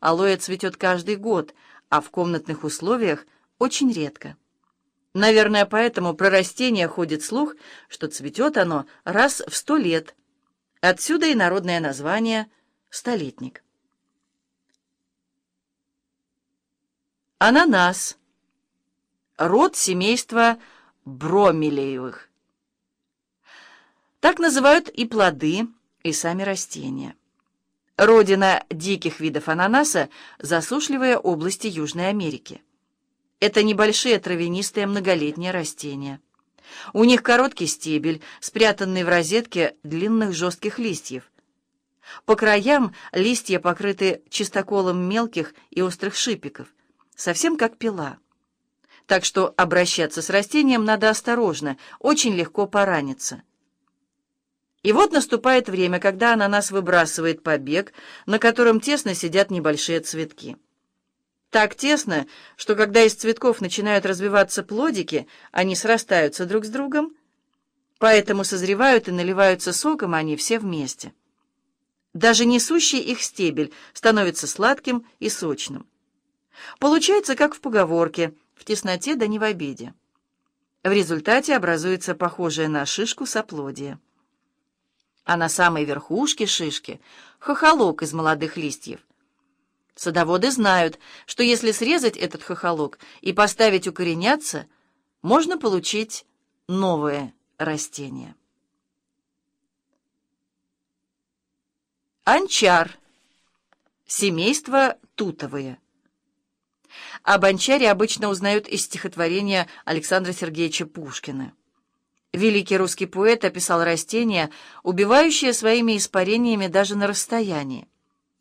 алоэ цветет каждый год, а в комнатных условиях очень редко. Наверное, поэтому про растение ходит слух, что цветет оно раз в сто лет. Отсюда и народное название «столетник». Ананас. Род семейства бромелеевых. Так называют и плоды, и сами растения. Родина диких видов ананаса – засушливые области Южной Америки. Это небольшие травянистые многолетние растения. У них короткий стебель, спрятанный в розетке длинных жестких листьев. По краям листья покрыты чистоколом мелких и острых шипиков совсем как пила. Так что обращаться с растением надо осторожно, очень легко пораниться. И вот наступает время, когда ананас выбрасывает побег, на котором тесно сидят небольшие цветки. Так тесно, что когда из цветков начинают развиваться плодики, они срастаются друг с другом, поэтому созревают и наливаются соком они все вместе. Даже несущий их стебель становится сладким и сочным. Получается, как в поговорке «в тесноте да не в обиде». В результате образуется похожее на шишку соплодие. А на самой верхушке шишки — хохолок из молодых листьев. Садоводы знают, что если срезать этот хохолок и поставить укореняться, можно получить новое растение. Анчар. Семейство тутовые. Об Анчаре обычно узнают из стихотворения Александра Сергеевича Пушкина. Великий русский поэт описал растения, убивающие своими испарениями даже на расстоянии.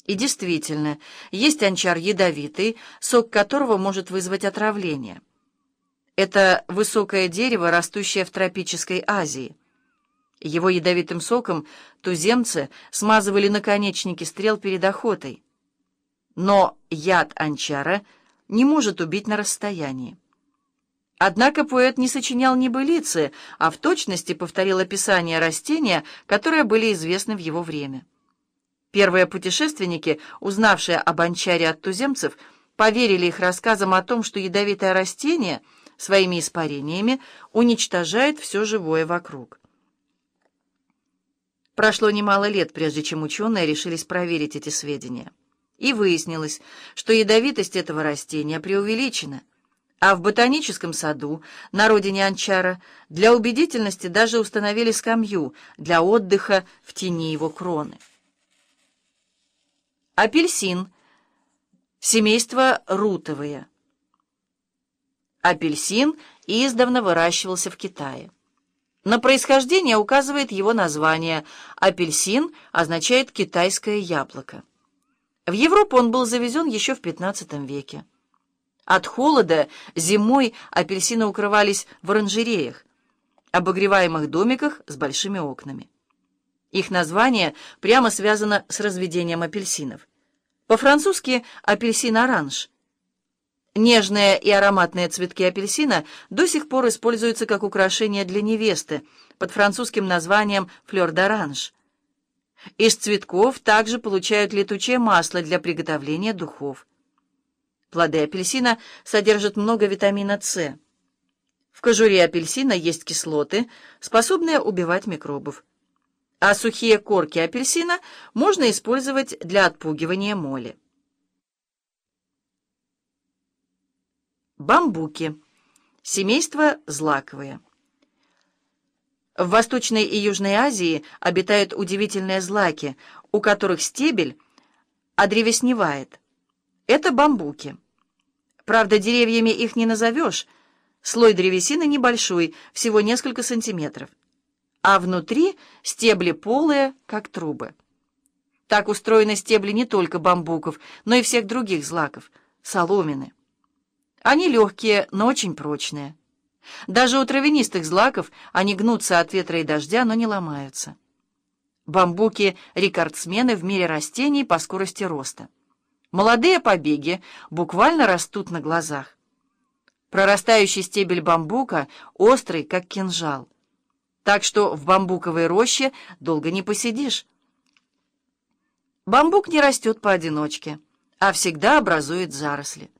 И действительно, есть анчар ядовитый, сок которого может вызвать отравление. Это высокое дерево, растущее в тропической Азии. Его ядовитым соком туземцы смазывали наконечники стрел перед охотой. Но яд анчара — не может убить на расстоянии. Однако поэт не сочинял небылицы, а в точности повторил описания растения, которые были известны в его время. Первые путешественники, узнавшие об анчаре от туземцев, поверили их рассказам о том, что ядовитое растение своими испарениями уничтожает все живое вокруг. Прошло немало лет, прежде чем ученые решились проверить эти сведения. И выяснилось, что ядовитость этого растения преувеличена, а в ботаническом саду, на родине Анчара, для убедительности даже установили скамью для отдыха в тени его кроны. Апельсин. Семейство рутовые. Апельсин издавна выращивался в Китае. На происхождение указывает его название. Апельсин означает «китайское яблоко». В Европу он был завезен еще в XV веке. От холода зимой апельсины укрывались в оранжереях, обогреваемых домиках с большими окнами. Их название прямо связано с разведением апельсинов. По-французски «апельсин-оранж». Нежные и ароматные цветки апельсина до сих пор используются как украшение для невесты под французским названием «флёр-д'оранж». Из цветков также получают летучее масло для приготовления духов. Плоды апельсина содержат много витамина С. В кожуре апельсина есть кислоты, способные убивать микробов. А сухие корки апельсина можно использовать для отпугивания моли. Бамбуки. Семейство злаковые. В Восточной и Южной Азии обитают удивительные злаки, у которых стебель одревесневает. Это бамбуки. Правда, деревьями их не назовешь. Слой древесины небольшой, всего несколько сантиметров. А внутри стебли полые, как трубы. Так устроены стебли не только бамбуков, но и всех других злаков, соломины. Они легкие, но очень прочные. Даже у травянистых злаков они гнутся от ветра и дождя, но не ломаются. Бамбуки — рекордсмены в мире растений по скорости роста. Молодые побеги буквально растут на глазах. Прорастающий стебель бамбука острый, как кинжал. Так что в бамбуковой роще долго не посидишь. Бамбук не растет поодиночке. а всегда образует заросли.